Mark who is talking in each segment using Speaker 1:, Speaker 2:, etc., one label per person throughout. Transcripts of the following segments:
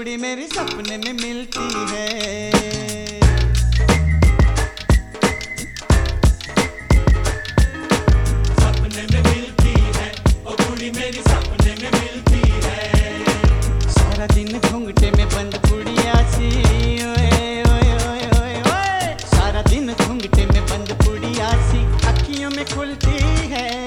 Speaker 1: चूड़ी मेरी सपने में मिलती है। सारा दिन में बंद सारा दिन में बंद अखियों में खुलती है।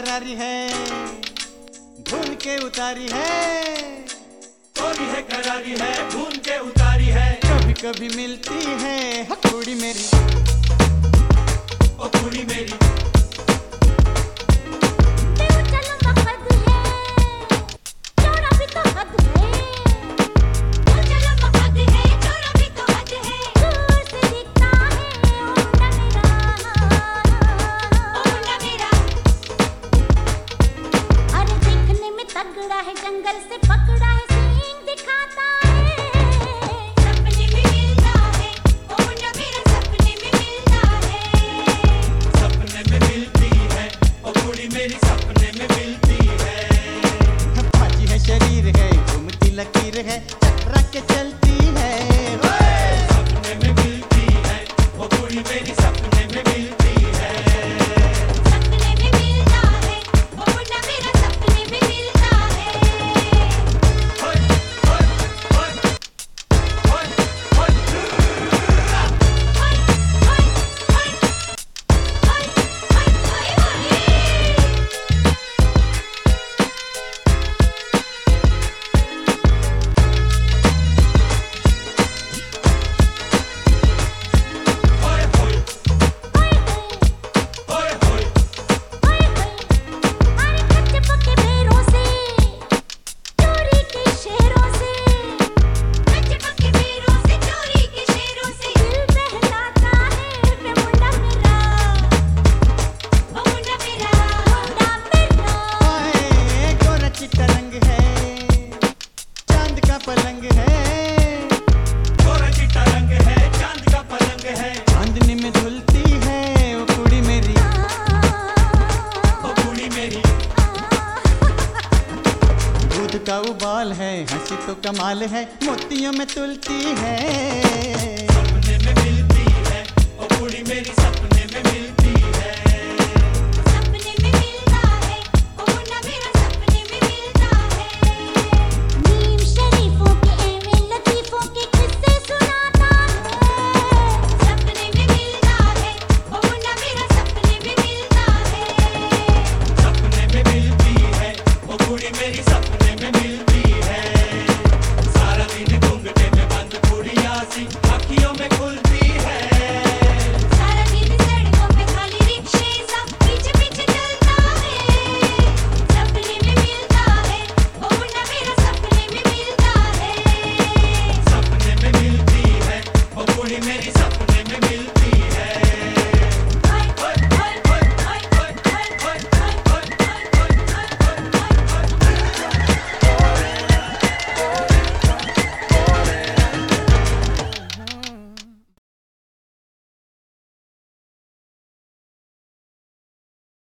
Speaker 1: करारी है भून के उतारी है।
Speaker 2: तो है करारी है भून के उतारी है।
Speaker 1: कभी कभी मिलती है हकुड़ी मेरी।
Speaker 2: ओ कुड़ी मेरी।
Speaker 3: up, make me feel. कमाल है मोतियों में तुलती है। सपने में मिलती है ओ मेरी सपने मिलती है।